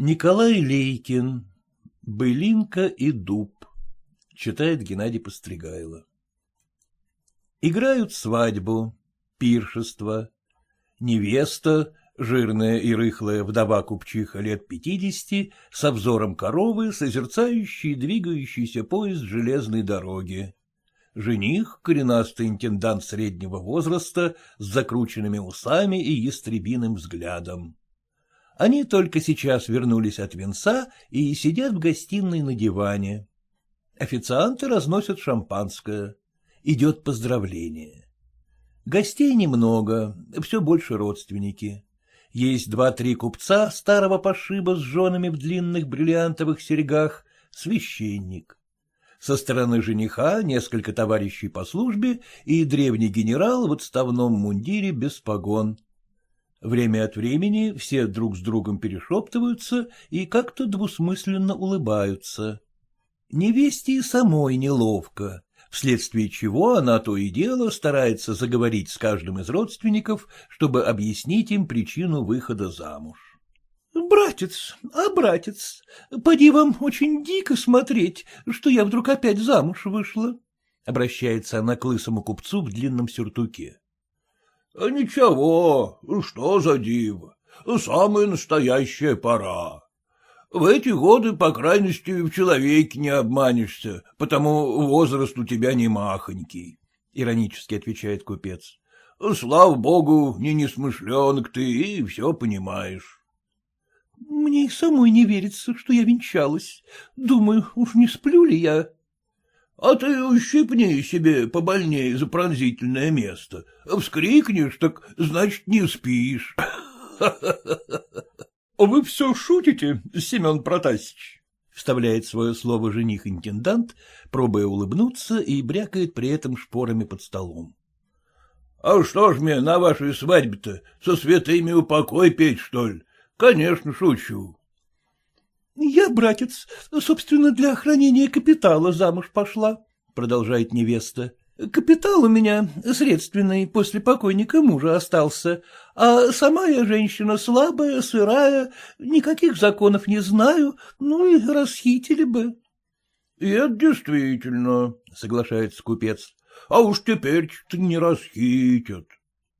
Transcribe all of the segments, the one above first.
Николай Лейкин. Былинка и дуб. Читает Геннадий Постригайло. Играют свадьбу, пиршество. Невеста, жирная и рыхлая вдова купчиха лет пятидесяти, с взором коровы, созерцающий двигающийся поезд железной дороги. Жених — коренастый интендант среднего возраста с закрученными усами и ястребиным взглядом. Они только сейчас вернулись от венца и сидят в гостиной на диване. Официанты разносят шампанское. Идет поздравление. Гостей немного, все больше родственники. Есть два-три купца старого пошиба с женами в длинных бриллиантовых серьгах, священник. Со стороны жениха несколько товарищей по службе и древний генерал в отставном мундире без погон. Время от времени все друг с другом перешептываются и как-то двусмысленно улыбаются. Невесте и самой неловко, вследствие чего она то и дело старается заговорить с каждым из родственников, чтобы объяснить им причину выхода замуж. — Братец, а братец, поди вам очень дико смотреть, что я вдруг опять замуж вышла, — обращается она к лысому купцу в длинном сюртуке. — Ничего, что за диво, самая настоящая пора. В эти годы, по крайности, в человеке не обманешься, потому возраст у тебя не махонький, — иронически отвечает купец. — Слава богу, не несмышленок ты и все понимаешь. — Мне и самой не верится, что я венчалась. Думаю, уж не сплю ли я? А ты ущипни себе побольнее за пронзительное место. Вскрикнешь, так значит, не спишь. — Вы все шутите, Семен Протасич? — вставляет свое слово жених-интендант, пробуя улыбнуться и брякает при этом шпорами под столом. — А что ж мне на вашей свадьбе-то, со святыми упокой петь, что ли? Конечно, шучу. — Я, братец, собственно, для охранения капитала замуж пошла, — продолжает невеста. — Капитал у меня средственный после покойника мужа остался, а сама я женщина слабая, сырая, никаких законов не знаю, ну и расхитили бы. — И это действительно, — соглашается купец, — а уж теперь-то не расхитят.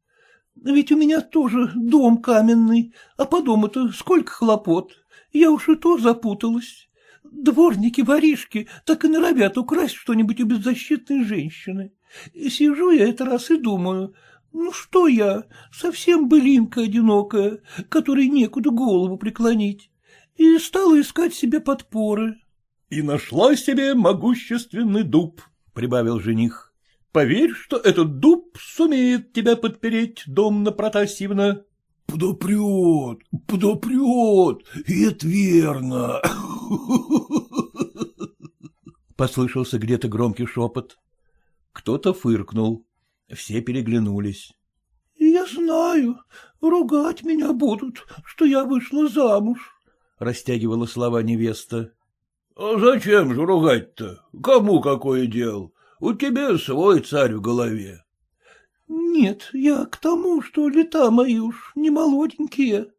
— Ведь у меня тоже дом каменный, а по дому-то сколько хлопот. Я уж и то запуталась. Дворники, воришки так и норовят украсть что-нибудь у беззащитной женщины. Сижу я это раз и думаю, ну что я, совсем былинка одинокая, которой некуда голову преклонить, и стала искать себе подпоры. — И нашла себе могущественный дуб, — прибавил жених. — Поверь, что этот дуб сумеет тебя подпереть, Домна Протасьевна. Подопрет, подопрет, это верно. Послышался где-то громкий шепот. Кто-то фыркнул. Все переглянулись. — Я знаю, ругать меня будут, что я вышла замуж, — растягивала слова невеста. — А зачем же ругать-то? Кому какое дело? У тебя свой царь в голове. — Нет, я к тому, что лета мои уж не молоденькие.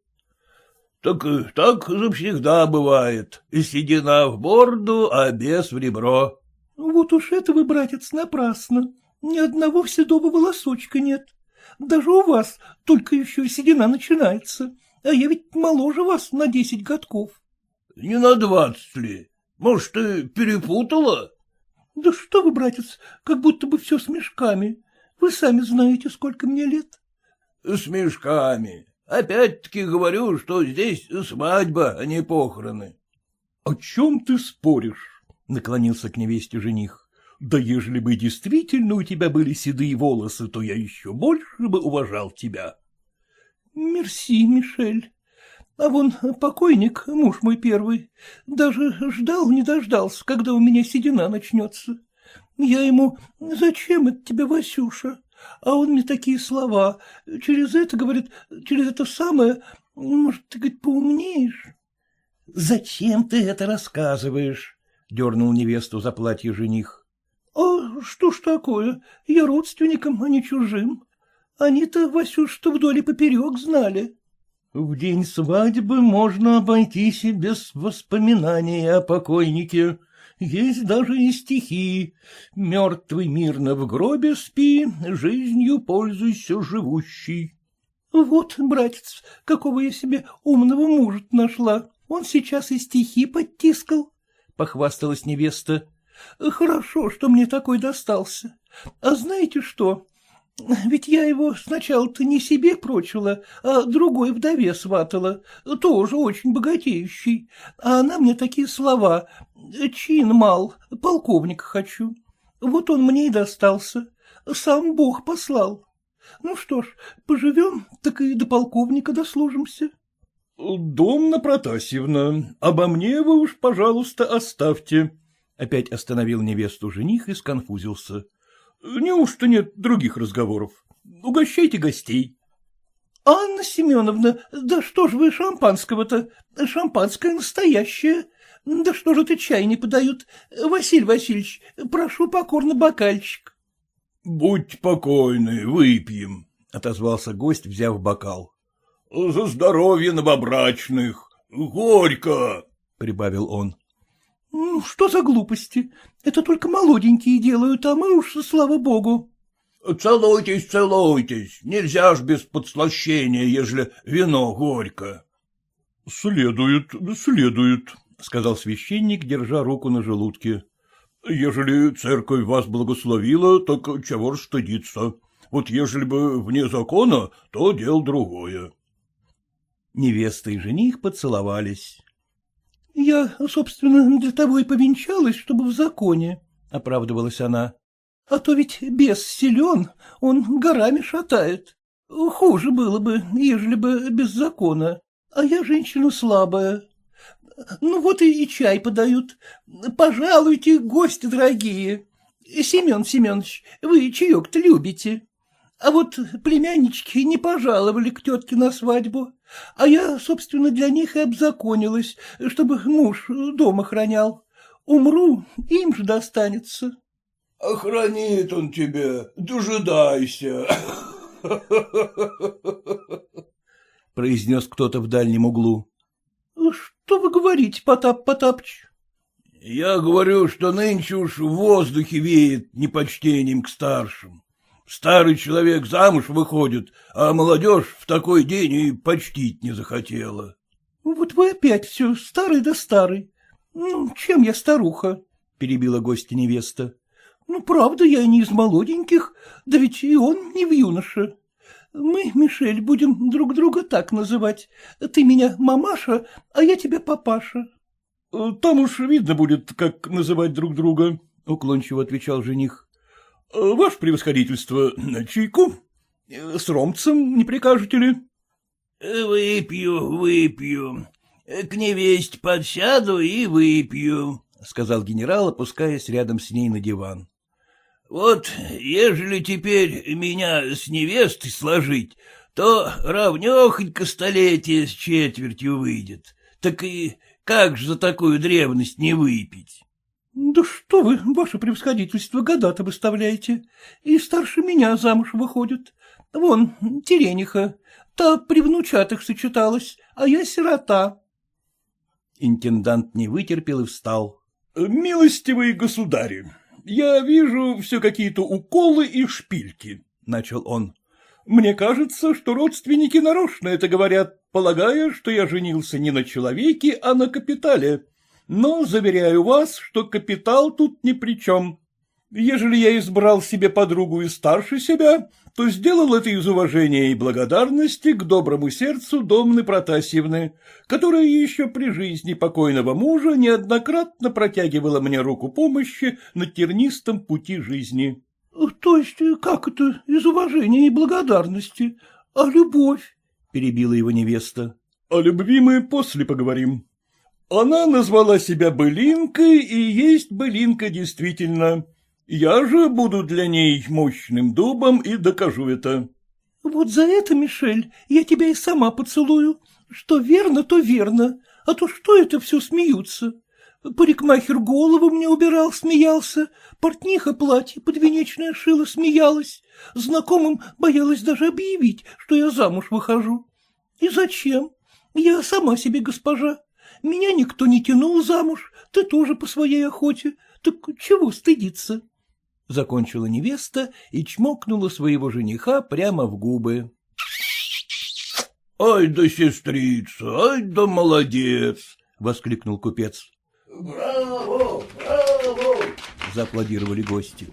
— Так так завсегда бывает. Седина в бороду, а без в ребро. — Вот уж это вы, братец, напрасно. Ни одного седого волосочка нет. Даже у вас только еще седина начинается, а я ведь моложе вас на десять годков. — Не на двадцать ли? Может, ты перепутала? — Да что вы, братец, как будто бы все с мешками. Вы сами знаете, сколько мне лет. — С мешками. Опять-таки говорю, что здесь свадьба, а не похороны. — О чем ты споришь? — наклонился к невесте жених. — Да ежели бы действительно у тебя были седые волосы, то я еще больше бы уважал тебя. — Мерси, Мишель. А вон покойник, муж мой первый, даже ждал, не дождался, когда у меня седина начнется. Я ему, зачем это тебе, Васюша? А он мне такие слова. Через это, говорит, через это самое, может, ты, говорит, поумнеешь? — Зачем ты это рассказываешь? — дернул невесту за платье жених. — А что ж такое? Я родственникам, а не чужим. Они-то, Васюш, что вдоль и поперек знали. В день свадьбы можно обойтись и без воспоминания о покойнике. Есть даже и стихи. Мертвый мирно в гробе спи, жизнью пользуйся живущий. Вот, братец, какого я себе умного мужа нашла. Он сейчас и стихи подтискал, — похвасталась невеста. Хорошо, что мне такой достался. А знаете что? Ведь я его сначала-то не себе прочила, а другой вдове сватала, тоже очень богатеющий. А она мне такие слова. Чин мал, полковника хочу. Вот он мне и достался. Сам Бог послал. Ну что ж, поживем, так и до полковника дослужимся. — Дом на Протасьевна, обо мне вы уж, пожалуйста, оставьте. Опять остановил невесту жених и сконфузился. — Неужто нет других разговоров? Угощайте гостей. — Анна Семеновна, да что ж вы шампанского-то? Шампанское настоящее. Да что же это чай не подают? Василий Васильевич, прошу покорно бокальчик. — Будь покойны, выпьем, — отозвался гость, взяв бокал. — За здоровье новобрачных! Горько! — прибавил он. — Ну, что за глупости? Это только молоденькие делают, а мы уж, слава богу. — Целуйтесь, целуйтесь. Нельзя ж без подслащения, ежели вино горько. — Следует, следует, — сказал священник, держа руку на желудке. — Ежели церковь вас благословила, так чего ж стыдиться? Вот ежели бы вне закона, то дело другое. Невеста и жених поцеловались. — Я, собственно, для того и повенчалась, чтобы в законе, — оправдывалась она. — А то ведь бес силен, он горами шатает. Хуже было бы, ежели бы без закона. А я женщина слабая. Ну вот и, и чай подают. Пожалуйте, гости дорогие. Семен Семенович, вы чаек-то любите. А вот племяннички не пожаловали к тетке на свадьбу, а я, собственно, для них и обзаконилась, чтобы муж дома хранял. Умру, им же достанется. — Охранит он тебя, дожидайся, — произнес кто-то в дальнем углу. — Что вы говорите, Потап Потапыч? — Я говорю, что нынче уж в воздухе веет непочтением к старшим. Старый человек замуж выходит, а молодежь в такой день и почтить не захотела. — Вот вы опять все старый да старый. Ну, чем я старуха? — перебила гостья невеста. — Ну, правда, я не из молоденьких, да ведь и он не в юноше. Мы, Мишель, будем друг друга так называть. Ты меня мамаша, а я тебя папаша. — Там уж видно будет, как называть друг друга, — уклончиво отвечал жених. — Ваше превосходительство, чайку? С ромцем не прикажете ли? — Выпью, выпью. К невесте подсяду и выпью, — сказал генерал, опускаясь рядом с ней на диван. — Вот, ежели теперь меня с невестой сложить, то равнехонько столетие с четвертью выйдет. Так и как же за такую древность не выпить? — Да что вы, ваше превосходительство, года-то выставляете. И старше меня замуж выходит. Вон, Терениха, та при внучатых сочеталась, а я сирота. Интендант не вытерпел и встал. — Милостивые государи, я вижу все какие-то уколы и шпильки, — начал он. — Мне кажется, что родственники нарочно это говорят, полагая, что я женился не на человеке, а на капитале но заверяю вас, что капитал тут ни при чем. Ежели я избрал себе подругу и старше себя, то сделал это из уважения и благодарности к доброму сердцу Домны Протасьевны, которая еще при жизни покойного мужа неоднократно протягивала мне руку помощи на тернистом пути жизни. — То есть как это из уважения и благодарности? А любовь? — перебила его невеста. — О любви мы после поговорим. Она назвала себя былинкой, и есть былинка действительно. Я же буду для ней мощным дубом и докажу это. — Вот за это, Мишель, я тебя и сама поцелую. Что верно, то верно. А то что это все смеются? Парикмахер голову мне убирал, смеялся. Портниха платье подвенечное шила, смеялась. Знакомым боялась даже объявить, что я замуж выхожу. — И зачем? Я сама себе госпожа. Меня никто не тянул замуж, ты тоже по своей охоте. Так чего стыдиться? Закончила невеста и чмокнула своего жениха прямо в губы. — Ай да сестрица, ай да молодец! — воскликнул купец. — Браво, браво! — зааплодировали гости.